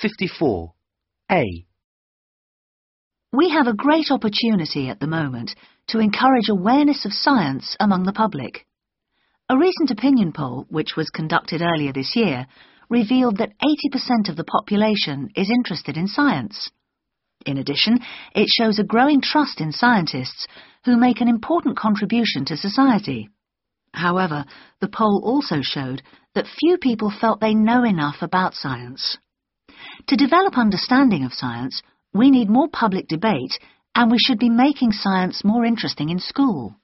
54. A. We have a great opportunity at the moment to encourage awareness of science among the public. A recent opinion poll, which was conducted earlier this year, revealed that 80% of the population is interested in science. In addition, it shows a growing trust in scientists who make an important contribution to society. However, the poll also showed that few people felt they know enough about science. To develop understanding of science, we need more public debate and we should be making science more interesting in school.